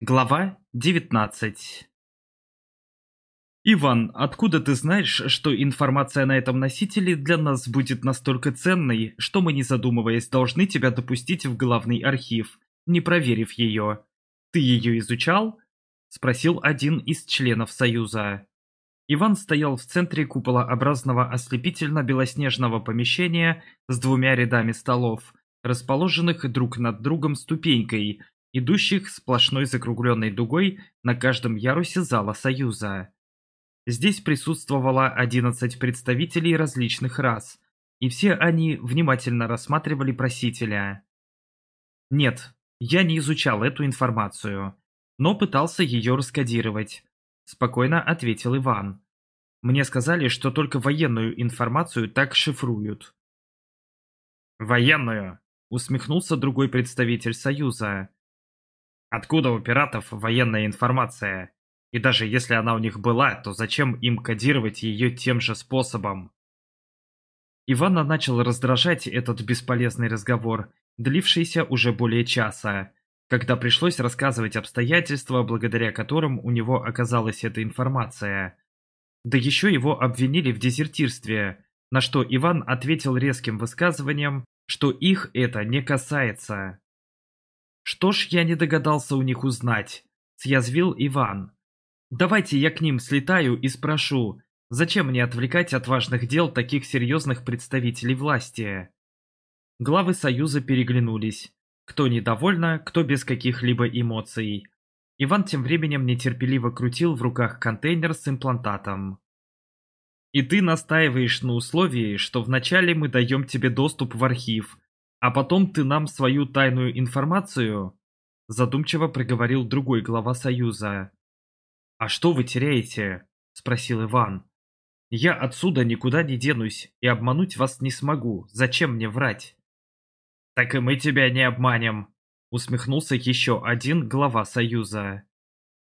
Глава 19 «Иван, откуда ты знаешь, что информация на этом носителе для нас будет настолько ценной, что мы, не задумываясь, должны тебя допустить в главный архив, не проверив ее? Ты ее изучал?» – спросил один из членов Союза. Иван стоял в центре куполообразного ослепительно-белоснежного помещения с двумя рядами столов, расположенных друг над другом ступенькой – идущих сплошной закругленной дугой на каждом ярусе зала Союза. Здесь присутствовало 11 представителей различных рас, и все они внимательно рассматривали просителя. Нет, я не изучал эту информацию, но пытался ее раскодировать, спокойно ответил Иван. Мне сказали, что только военную информацию так шифруют. «Военную!» — усмехнулся другой представитель Союза. Откуда у пиратов военная информация? И даже если она у них была, то зачем им кодировать ее тем же способом? Ивана начал раздражать этот бесполезный разговор, длившийся уже более часа, когда пришлось рассказывать обстоятельства, благодаря которым у него оказалась эта информация. Да еще его обвинили в дезертирстве, на что Иван ответил резким высказыванием, что их это не касается. Что ж я не догадался у них узнать? Съязвил Иван. Давайте я к ним слетаю и спрошу, зачем мне отвлекать от важных дел таких серьезных представителей власти? Главы Союза переглянулись. Кто недовольна, кто без каких-либо эмоций. Иван тем временем нетерпеливо крутил в руках контейнер с имплантатом. «И ты настаиваешь на условии, что вначале мы даем тебе доступ в архив, «А потом ты нам свою тайную информацию...» Задумчиво проговорил другой глава Союза. «А что вы теряете?» – спросил Иван. «Я отсюда никуда не денусь и обмануть вас не смогу. Зачем мне врать?» «Так и мы тебя не обманем», – усмехнулся еще один глава Союза.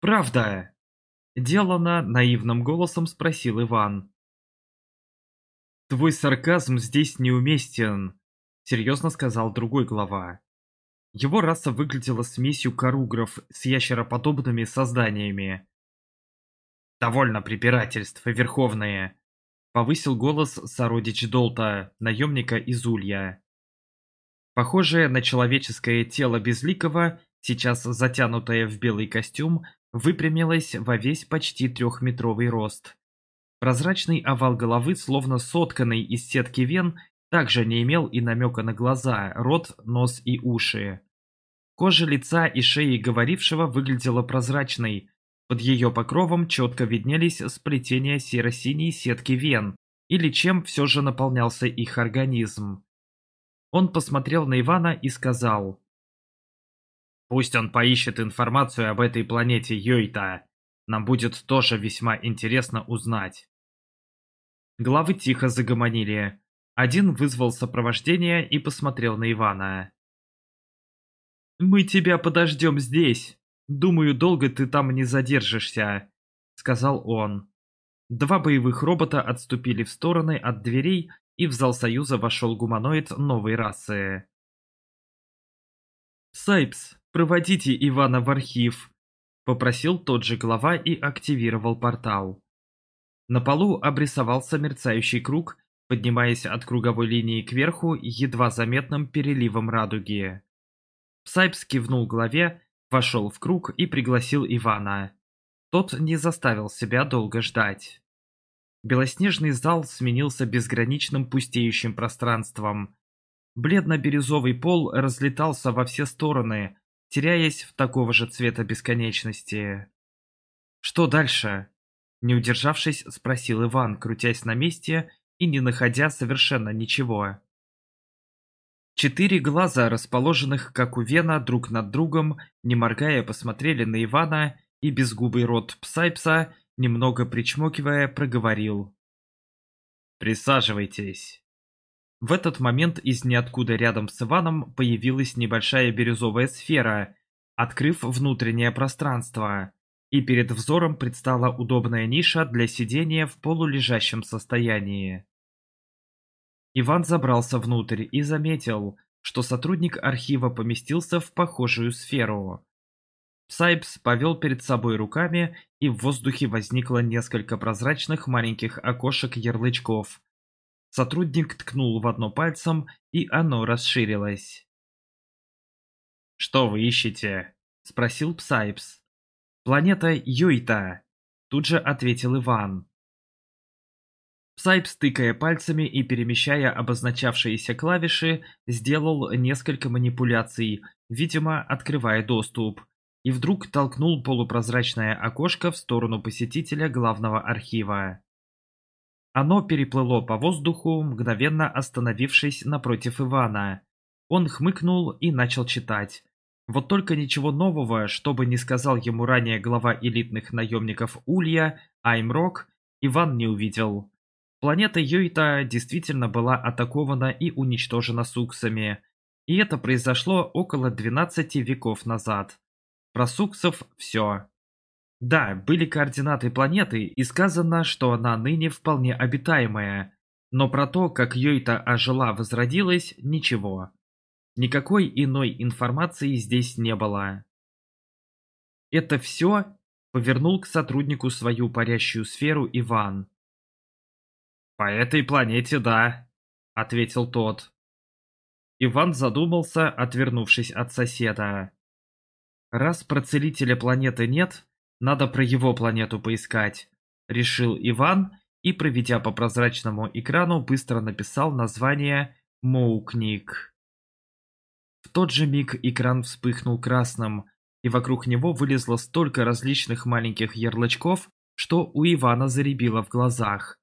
«Правда?» – делано наивным голосом спросил Иван. «Твой сарказм здесь неуместен», серьезно сказал другой глава. Его раса выглядела смесью коругров с ящероподобными созданиями. «Довольно препирательств, верховные!» — повысил голос сородич Долта, наемника из Улья. Похожее на человеческое тело Безликого, сейчас затянутое в белый костюм, выпрямилось во весь почти трехметровый рост. Прозрачный овал головы, словно сотканный из сетки вен, также не имел и намека на глаза, рот, нос и уши. Кожа лица и шеи говорившего выглядела прозрачной. Под ее покровом четко виднелись сплетения серо-синей сетки вен, или чем все же наполнялся их организм. Он посмотрел на Ивана и сказал. «Пусть он поищет информацию об этой планете Йойта. Нам будет тоже весьма интересно узнать». Главы тихо загомонили. Один вызвал сопровождение и посмотрел на Ивана. «Мы тебя подождем здесь. Думаю, долго ты там не задержишься», — сказал он. Два боевых робота отступили в стороны от дверей, и в зал Союза вошел гуманоид новой расы. «Псайпс, проводите Ивана в архив», — попросил тот же глава и активировал портал. На полу обрисовался мерцающий круг, поднимаясь от круговой линии кверху едва заметным переливом радуги. Псайпс кивнул главе, вошел в круг и пригласил Ивана. Тот не заставил себя долго ждать. Белоснежный зал сменился безграничным пустеющим пространством. Бледно-бирюзовый пол разлетался во все стороны, теряясь в такого же цвета бесконечности. «Что дальше?» Не удержавшись, спросил Иван, крутясь на месте и не находя совершенно ничего. Четыре глаза, расположенных, как у Вена, друг над другом, не моргая, посмотрели на Ивана, и безгубый рот Псайпса, немного причмокивая, проговорил. «Присаживайтесь». В этот момент из ниоткуда рядом с Иваном появилась небольшая бирюзовая сфера, открыв внутреннее пространство, и перед взором предстала удобная ниша для сидения в полулежащем состоянии. Иван забрался внутрь и заметил, что сотрудник архива поместился в похожую сферу. Сайпс повел перед собой руками, и в воздухе возникло несколько прозрачных маленьких окошек-ярлычков. Сотрудник ткнул в одно пальцем, и оно расширилось. «Что вы ищете?» – спросил Псайпс. «Планета Юйта», – тут же ответил Иван. Псайпс, тыкая пальцами и перемещая обозначавшиеся клавиши, сделал несколько манипуляций, видимо, открывая доступ, и вдруг толкнул полупрозрачное окошко в сторону посетителя главного архива. Оно переплыло по воздуху, мгновенно остановившись напротив Ивана. Он хмыкнул и начал читать. Вот только ничего нового, что бы ни сказал ему ранее глава элитных наемников Улья, Аймрок, Иван не увидел. Планета Юйта действительно была атакована и уничтожена суксами, и это произошло около 12 веков назад. Про суксов все. Да, были координаты планеты и сказано, что она ныне вполне обитаемая, но про то, как Йойта ожила возродилась, ничего. Никакой иной информации здесь не было. «Это все?» — повернул к сотруднику свою парящую сферу Иван. «По этой планете, да», — ответил тот. Иван задумался, отвернувшись от соседа. «Раз процелителя планеты нет, надо про его планету поискать», — решил Иван и, проведя по прозрачному экрану, быстро написал название «Моукник». В тот же миг экран вспыхнул красным, и вокруг него вылезло столько различных маленьких ярлычков, что у Ивана заребило в глазах.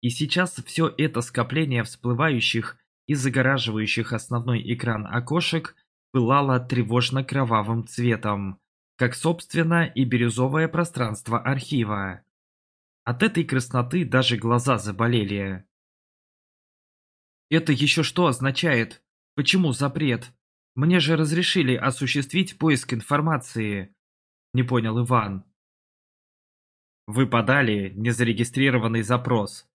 И сейчас все это скопление всплывающих и загораживающих основной экран окошек пылало тревожно-кровавым цветом, как, собственно, и бирюзовое пространство архива. От этой красноты даже глаза заболели. «Это еще что означает? Почему запрет? Мне же разрешили осуществить поиск информации!» Не понял Иван. «Вы подали незарегистрированный запрос»,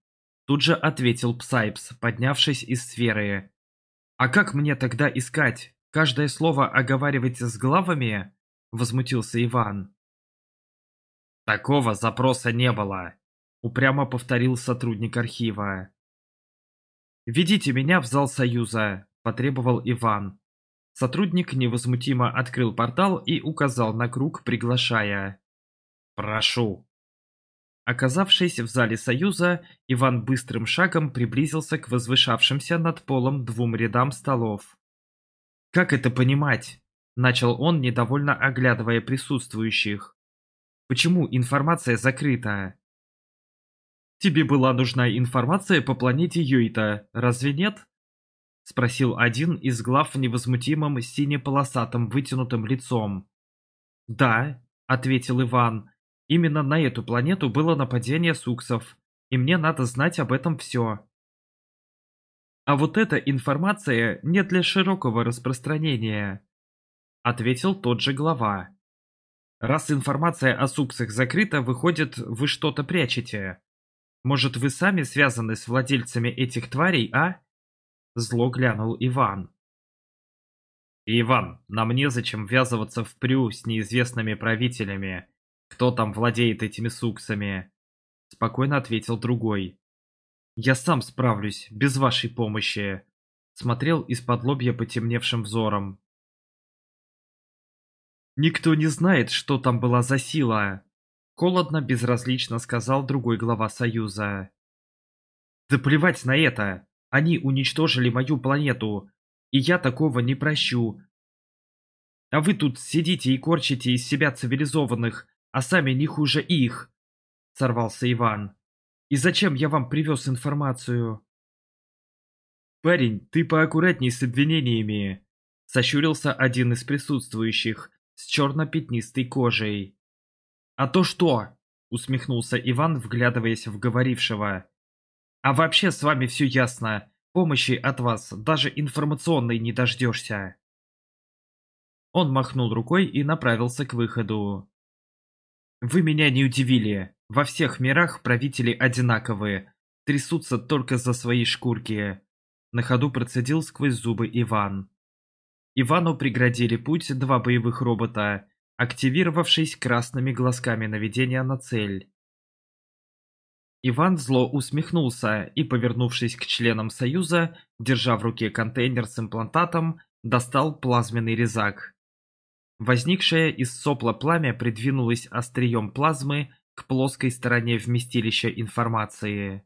Тут же ответил Псайпс, поднявшись из сферы. «А как мне тогда искать? Каждое слово оговаривайте с главами?» Возмутился Иван. «Такого запроса не было», — упрямо повторил сотрудник архива. «Ведите меня в зал Союза», — потребовал Иван. Сотрудник невозмутимо открыл портал и указал на круг, приглашая. «Прошу». Оказавшись в зале Союза, Иван быстрым шагом приблизился к возвышавшимся над полом двум рядам столов. «Как это понимать?» – начал он, недовольно оглядывая присутствующих. «Почему информация закрытая? «Тебе была нужна информация по планете Юита, разве нет?» – спросил один из глав невозмутимым сине-полосатым вытянутым лицом. «Да», – ответил Иван, – Именно на эту планету было нападение суксов, и мне надо знать об этом все. А вот эта информация не для широкого распространения, ответил тот же глава. Раз информация о суксах закрыта, выходит, вы что-то прячете. Может, вы сами связаны с владельцами этих тварей, а? Зло глянул Иван. Иван, нам незачем ввязываться в прю с неизвестными правителями, «Кто там владеет этими суксами?» — спокойно ответил другой. «Я сам справлюсь, без вашей помощи», — смотрел из-под лобья потемневшим взором. «Никто не знает, что там была за сила», — холодно, безразлично сказал другой глава Союза. «Да плевать на это! Они уничтожили мою планету, и я такого не прощу. А вы тут сидите и корчите из себя цивилизованных, а сами не хуже их!» — сорвался Иван. «И зачем я вам привез информацию?» «Парень, ты поаккуратней с обвинениями!» — сощурился один из присутствующих с черно-пятнистой кожей. «А то что?» — усмехнулся Иван, вглядываясь в говорившего. «А вообще с вами все ясно. Помощи от вас даже информационной не дождешься». Он махнул рукой и направился к выходу. Вы меня не удивили. Во всех мирах правители одинаковые. Трясутся только за свои шкурки. На ходу процедил сквозь зубы Иван. Ивану преградили путь два боевых робота, активировавшись красными глазками наведения на цель. Иван зло усмехнулся и, повернувшись к членам Союза, держа в руке контейнер с имплантатом, достал плазменный резак. Возникшее из сопла пламя придвинулось острием плазмы к плоской стороне вместилища информации.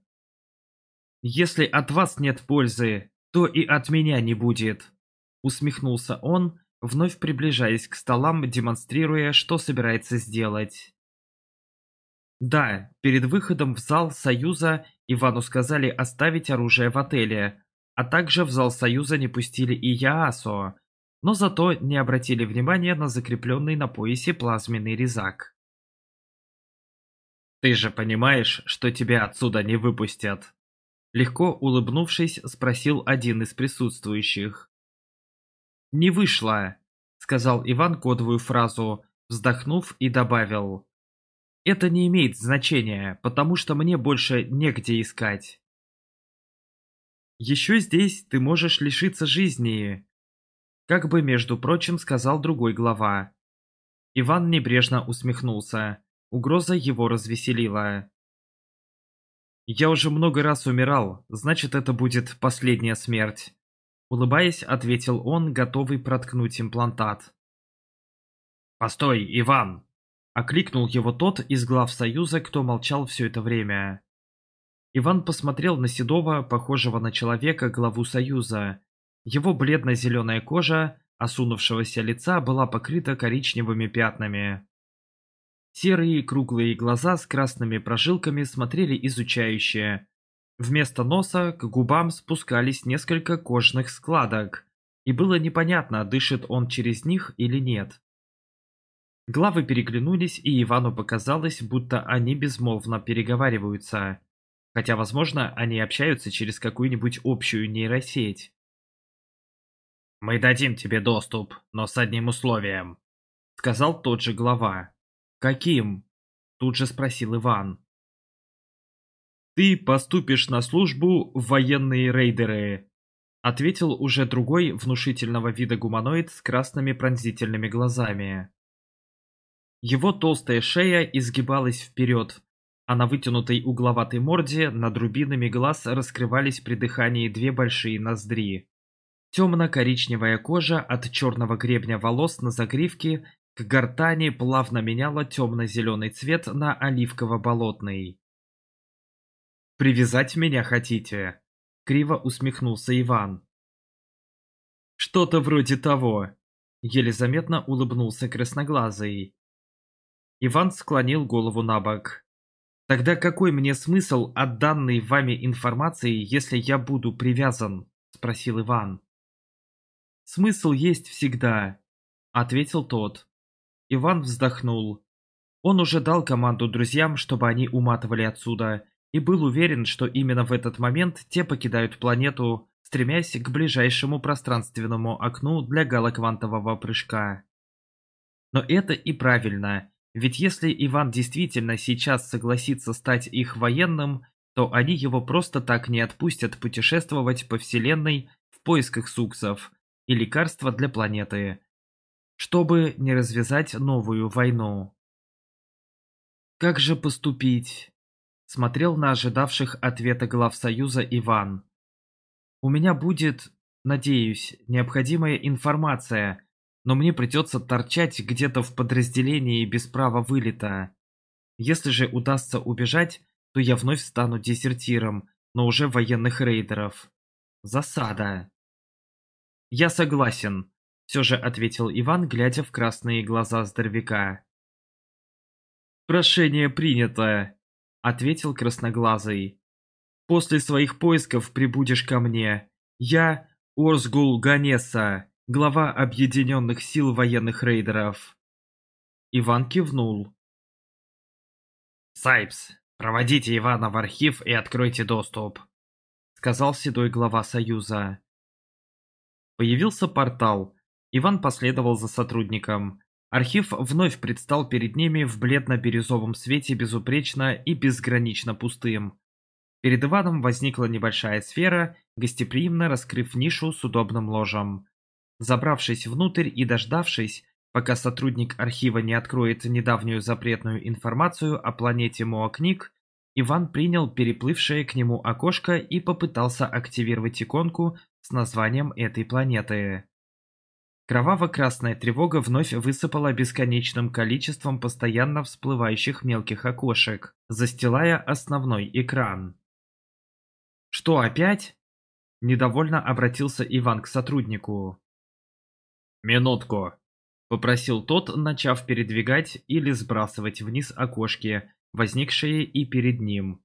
«Если от вас нет пользы, то и от меня не будет», — усмехнулся он, вновь приближаясь к столам, демонстрируя, что собирается сделать. Да, перед выходом в зал Союза Ивану сказали оставить оружие в отеле, а также в зал Союза не пустили и Яасо, но зато не обратили внимания на закрепленный на поясе плазменный резак. «Ты же понимаешь, что тебя отсюда не выпустят?» Легко улыбнувшись, спросил один из присутствующих. «Не вышло», — сказал Иван кодовую фразу, вздохнув и добавил. «Это не имеет значения, потому что мне больше негде искать». «Еще здесь ты можешь лишиться жизни», как бы, между прочим, сказал другой глава. Иван небрежно усмехнулся. Угроза его развеселила. «Я уже много раз умирал, значит, это будет последняя смерть», — улыбаясь, ответил он, готовый проткнуть имплантат. «Постой, Иван!» — окликнул его тот из глав Союза, кто молчал все это время. Иван посмотрел на седого, похожего на человека, главу Союза, его бледно-зеленая кожа осунувшегося лица была покрыта коричневыми пятнами. Серые круглые глаза с красными прожилками смотрели изучающе. Вместо носа к губам спускались несколько кожных складок, и было непонятно, дышит он через них или нет. Главы переглянулись, и Ивану показалось, будто они безмолвно переговариваются. Хотя, возможно, они общаются через какую-нибудь общую нейросеть. «Мы дадим тебе доступ, но с одним условием», — сказал тот же глава. «Каким?» — тут же спросил Иван. «Ты поступишь на службу в военные рейдеры», — ответил уже другой внушительного вида гуманоид с красными пронзительными глазами. Его толстая шея изгибалась вперед, а на вытянутой угловатой морде над рубинами глаз раскрывались при дыхании две большие ноздри. Темно-коричневая кожа от черного гребня волос на загривке к гортани плавно меняла темно-зеленый цвет на оливково-болотный. «Привязать меня хотите?» — криво усмехнулся Иван. «Что-то вроде того», — еле заметно улыбнулся красноглазый. Иван склонил голову на бок. «Тогда какой мне смысл от данной вами информации, если я буду привязан?» — спросил Иван смысл есть всегда», — ответил тот. Иван вздохнул. Он уже дал команду друзьям, чтобы они уматывали отсюда, и был уверен, что именно в этот момент те покидают планету, стремясь к ближайшему пространственному окну для галоквантового прыжка. Но это и правильно, ведь если Иван действительно сейчас согласится стать их военным, то они его просто так не отпустят путешествовать по Вселенной в поисках суксов – и лекарства для планеты, чтобы не развязать новую войну. «Как же поступить?» – смотрел на ожидавших ответа глав Союза Иван. «У меня будет, надеюсь, необходимая информация, но мне придется торчать где-то в подразделении без права вылета. Если же удастся убежать, то я вновь стану дезертиром, но уже военных рейдеров. Засада. «Я согласен», — все же ответил Иван, глядя в красные глаза здоровяка. «Прошение принято», — ответил красноглазый. «После своих поисков прибудешь ко мне. Я Орсгул Ганеса, глава Объединенных сил военных рейдеров». Иван кивнул. «Сайпс, проводите Ивана в архив и откройте доступ», — сказал седой глава Союза. Появился портал. Иван последовал за сотрудником. Архив вновь предстал перед ними в бледно-бирюзовом свете безупречно и безгранично пустым. Перед Иваном возникла небольшая сфера, гостеприимно раскрыв нишу с удобным ложем. Забравшись внутрь и дождавшись, пока сотрудник архива не откроет недавнюю запретную информацию о планете Моакник, Иван принял переплывшее к нему окошко и попытался активировать иконку с названием этой планеты. Кроваво-красная тревога вновь высыпала бесконечным количеством постоянно всплывающих мелких окошек, застилая основной экран. «Что опять?» – недовольно обратился Иван к сотруднику. «Минутку», – попросил тот, начав передвигать или сбрасывать вниз окошки, возникшие и перед ним.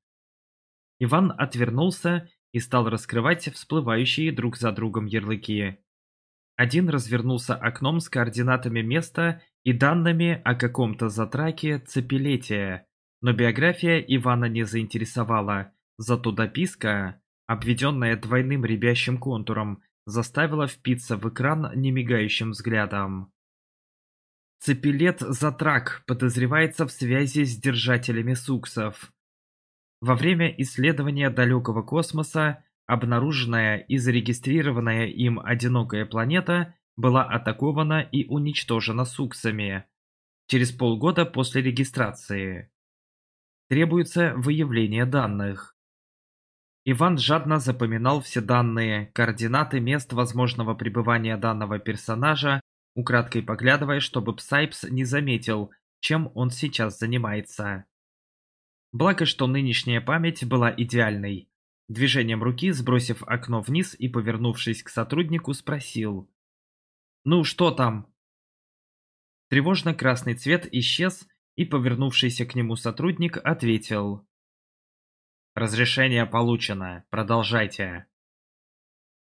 Иван отвернулся и стал раскрывать всплывающие друг за другом ярлыки. Один развернулся окном с координатами места и данными о каком-то затраке цепелетия, но биография Ивана не заинтересовала, зато дописка, обведенная двойным рябящим контуром, заставила впиться в экран немигающим взглядом. Цепелет Затрак подозревается в связи с держателями суксов. Во время исследования далекого космоса обнаруженная и зарегистрированная им одинокая планета была атакована и уничтожена суксами через полгода после регистрации. Требуется выявление данных. Иван жадно запоминал все данные, координаты мест возможного пребывания данного персонажа, украдкой поглядывая, чтобы Сайпс не заметил, чем он сейчас занимается. Благо, что нынешняя память была идеальной. Движением руки, сбросив окно вниз и повернувшись к сотруднику, спросил. «Ну, что там?» Тревожно-красный цвет исчез, и повернувшийся к нему сотрудник ответил. «Разрешение получено. Продолжайте».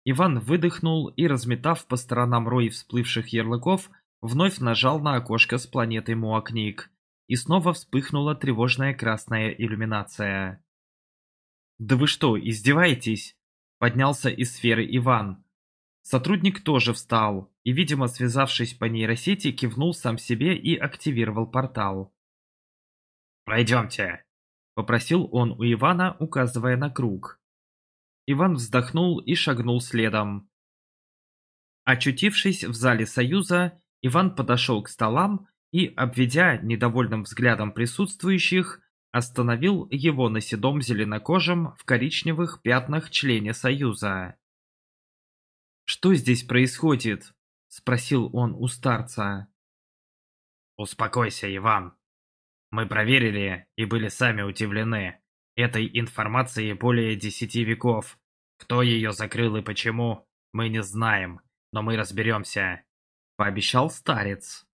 Иван выдохнул и, разметав по сторонам рой всплывших ярлыков, вновь нажал на окошко с планетой Муакник и снова вспыхнула тревожная красная иллюминация. «Да вы что, издеваетесь?» – поднялся из сферы Иван. Сотрудник тоже встал и, видимо, связавшись по нейросети, кивнул сам себе и активировал портал. «Пройдемте», – попросил он у Ивана, указывая на круг. Иван вздохнул и шагнул следом. Очутившись в зале Союза, Иван подошел к столам и, обведя недовольным взглядом присутствующих, остановил его на седом зеленокожем в коричневых пятнах члене Союза. «Что здесь происходит?» – спросил он у старца. «Успокойся, Иван. Мы проверили и были сами удивлены. Этой информации более десяти веков. Кто ее закрыл и почему, мы не знаем, но мы разберемся», – пообещал старец.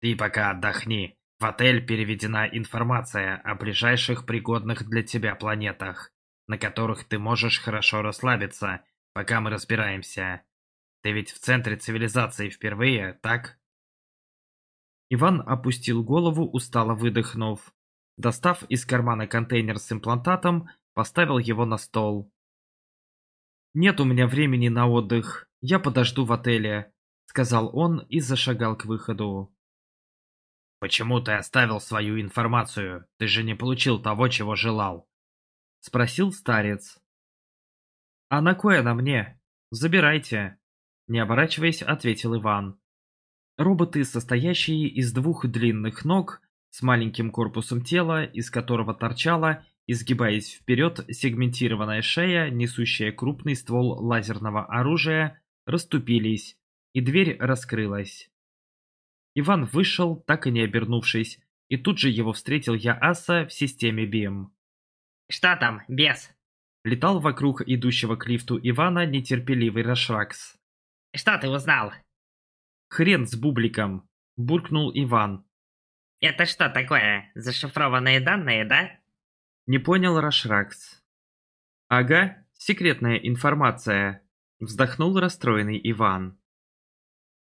Ты пока отдохни. В отель переведена информация о ближайших пригодных для тебя планетах, на которых ты можешь хорошо расслабиться, пока мы разбираемся. Ты ведь в центре цивилизации впервые, так? Иван опустил голову, устало выдохнув. Достав из кармана контейнер с имплантатом, поставил его на стол. «Нет у меня времени на отдых. Я подожду в отеле», — сказал он и зашагал к выходу. «Почему ты оставил свою информацию? Ты же не получил того, чего желал!» — спросил старец. «А на кое она мне? Забирайте!» Не оборачиваясь, ответил Иван. Роботы, состоящие из двух длинных ног, с маленьким корпусом тела, из которого торчала, изгибаясь вперед, сегментированная шея, несущая крупный ствол лазерного оружия, расступились, и дверь раскрылась. Иван вышел, так и не обернувшись, и тут же его встретил Яаса в системе БИМ. «Что там, бес?» Летал вокруг идущего к лифту Ивана нетерпеливый Рашракс. «Что ты узнал?» «Хрен с бубликом!» – буркнул Иван. «Это что такое? Зашифрованные данные, да?» Не понял Рашракс. «Ага, секретная информация», – вздохнул расстроенный Иван.